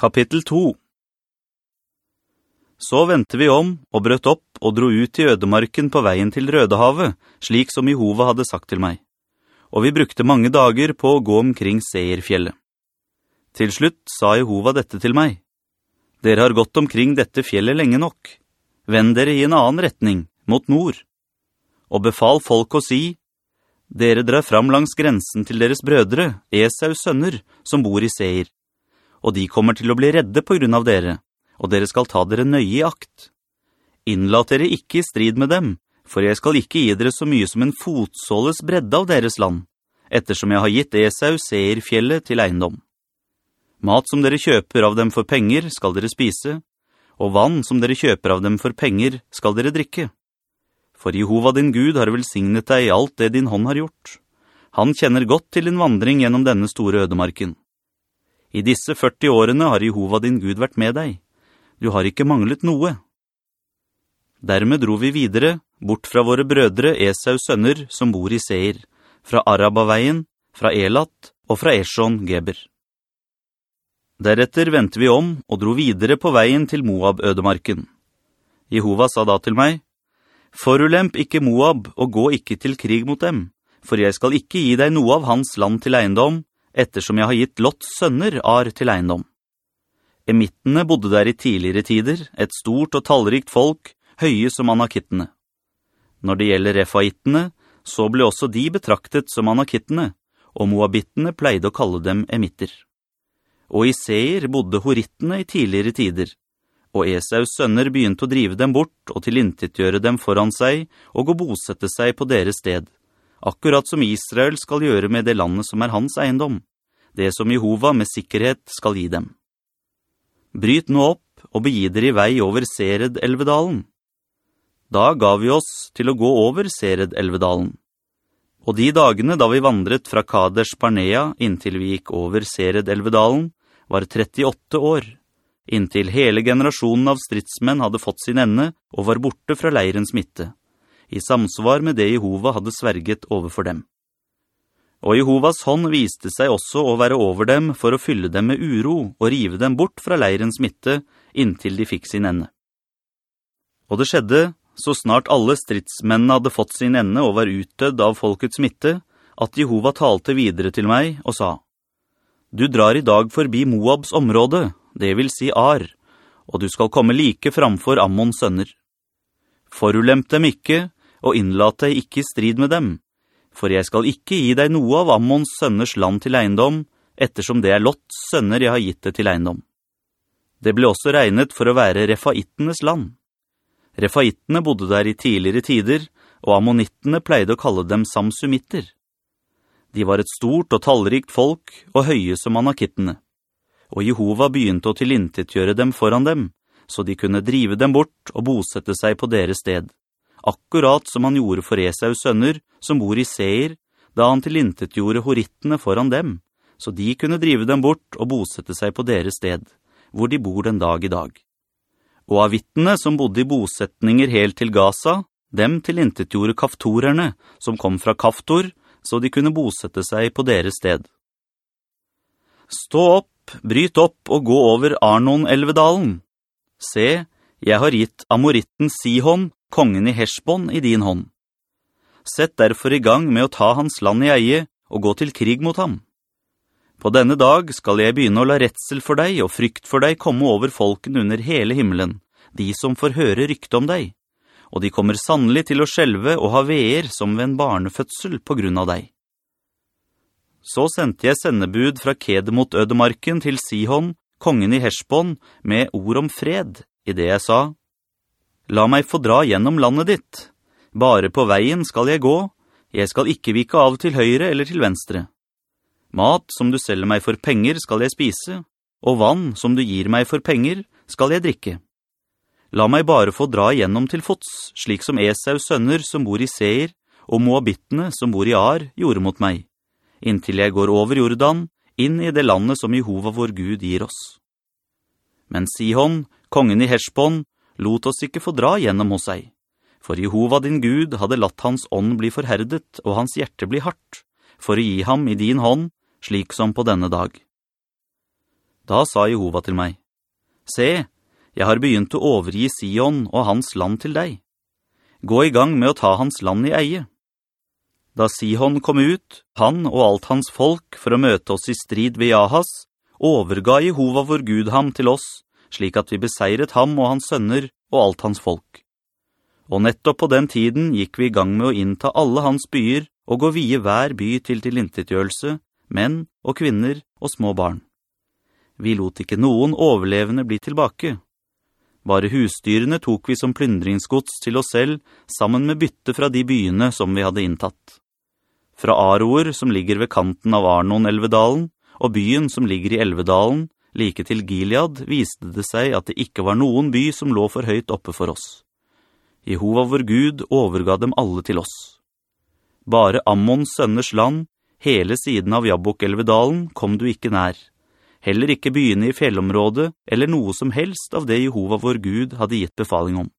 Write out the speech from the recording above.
Kapittel 2 Så ventet vi om og brøt opp og dro ut i ødemarken på veien til Rødehavet, slik som Jehova hadde sagt til meg. Og vi brukte mange dager på å gå omkring Seierfjellet. Til slutt sa Jehova dette til meg. Dere har gått omkring dette fjellet lenge nok. Vend dere i en annen retning, mot nord. Og befal folk å si, Dere drar fram langs grensen til deres brødre, Esaus sønner, som bor i Seir og de kommer til å bli redde på grunn av dere, og dere skal ta dere nøye i akt. Innlat dere ikke i strid med dem, for jeg skal ikke gi dere så mye som en fotsåles bredde av deres land, ettersom jeg har gitt Esau Seirfjellet til eiendom. Mat som dere kjøper av dem for penger skal dere spise, og vann som dere kjøper av dem for penger skal dere drikke. For Jehova din Gud har velsignet deg i alt det din hånd har gjort. Han kjenner godt til din vandring gjennom denne store ødemarken. I disse 40 årene har Jehova din Gud vært med deg. Du har ikke manglet noe. Dermed dro vi videre, bort fra våre brødre Esaus sønner som bor i Seir, fra Arabaveien, fra Elat og fra Eshon Geber. Deretter vendte vi om og dro videre på veien til Moab-ødemarken. Jehova sa da til meg, «Forulemp ikke Moab og gå ikke til krig mot dem, for jeg skal ikke gi deg noe av hans land til eiendom, ettersom jeg har gitt Lotts sønner ar til eiendom. Emittene bodde der i tidligere tider, et stort og tallrikt folk, høye som anakittene. Når det gjelder refaittene, så ble også de betraktet som anakittene, og moabittene pleide å kalle dem emitter. Og i Seir bodde horittene i tidligere tider, og Esaus sønner begynte å drive dem bort og tilintetgjøre dem foran seg og å bosette seg på deres sted akkurat som Israel skal gjøre med det landet som er hans eiendom, det som Jehova med sikkerhet skal gi dem. Bryt nå opp og begi dere i vei over Sered-elvedalen. Da ga vi oss til å gå over Sered-elvedalen. Og de dagene da vi vandret fra Kadesh Parnea inntil vi gikk over Sered-elvedalen, var 38 år, inntil hele generasjonen av stridsmenn hadde fått sin ende og var borte fra leirens midte i samsvar med det Jehova hadde sverget overfor dem. Og Jehovas hånd viste seg også å være over dem for å fylle dem med uro og rive dem bort fra leirens midte inntil de fikk sin ende. Og det skjedde, så snart alle stridsmennene hadde fått sin ende og var utdødd av folkets midte, at Jehova talte videre til meg og sa, «Du drar i dag forbi Moabs område, det vil si Ar, og du skal komme like framfor Ammons sønner. Forulemp dem ikke, og innlat deg ikke i strid med dem, for jeg skal ikke gi deg noe av Ammons sønners land til eiendom, ettersom det er Lotts sønner jeg har gitt det til eiendom. Det ble også regnet for å være refaittenes land. Refaittene bodde der i tidligere tider, og ammonittene pleide å kalle dem samsumitter. De var et stort og tallrikt folk, og høye som anakittene. Og Jehova begynte å tilintetgjøre dem foran dem, så de kunne drive dem bort og bosette seg på deres sted akkurat som han gjorde for Esaus sønner, som bor i Seir, da han tilintetgjorde horittene foran dem, så de kunne drive dem bort og bosette seg på deres sted, hvor de bor den dag i dag. Og av vittene som bodde i bosetninger helt til Gaza, dem tilintetgjorde kaftorerne, som kom fra Kaftor, så de kunne bosette seg på deres sted. Stå opp, bryt opp og gå over Arnon-elvedalen. Se, jeg har gitt amoritten Sihon kongen i Hersbånd, i din hånd. Sett derfor i gang med å ta hans land i eie og gå til krig mot ham. På denne dag skal jeg begynne å la retsel for deg og frykt for deg komme over folken under hele himmelen, de som får høre rykte om deg, og de kommer sannelig til å skjelve og ha veer som ved en barnefødsel på grunn av deg. Så sendte jeg sendebud fra Kedemot ødemarken til Sihon, kongen i Hersbånd, med ord om fred, i det jeg sa, La meg få dra gjennom landet ditt. Bare på veien skal jeg gå. Jeg skal ikke vike av til høyre eller til venstre. Mat som du selger meg for penger skal jeg spise, og vann som du gir meg for penger skal jeg drikke. La meg bare få dra gjennom til fots, slik som Esaus sønner som bor i Seir, og Moabittene som bor i Ar gjorde mot meg, inntil jeg går over Jordan, inn i det landet som Jehova vår Gud gir oss. Men Sihon, kongen i Heshbon, lot oss ikke få dra gjennom hos seg. For Jehova din Gud hadde latt hans ånd bli forherdet og hans hjerte bli hardt, for å gi ham i din hånd, slik som på denne dag. Da sa Jehova til meg, «Se, jeg har begynt å overgi Sion og hans land til deg. Gå i gang med å ta hans land i eie.» Da Sihon kom ut, han og alt hans folk, for å møte oss i strid ved Jahas, overga Jehova vår Gud ham til oss, slik at vi beseiret ham og hans sønner og alt hans folk. Og nettopp på den tiden gikk vi i gang med å innta alle hans byer og gå vie hver by til tilintetgjørelse, menn og kvinner og små barn. Vi lot ikke noen overlevende bli tilbake. Bare husdyrene tok vi som plyndringsgods til oss selv, sammen med bytte fra de byene som vi hadde inntatt. Fra Aroer, som ligger ved kanten av Arnon-elvedalen, og byen som ligger i elvedalen, like til Gilead, viste det seg at det ikke var noen by som lå for høyt oppe for oss. Jehova vår Gud overga dem alle til oss. Bare Ammons sønners land, hele siden av Jabbok-elvedalen, kom du ikke nær heller ikke byene i fjellområdet, eller noe som helst av det Jehova vår Gud hadde gitt befaling om.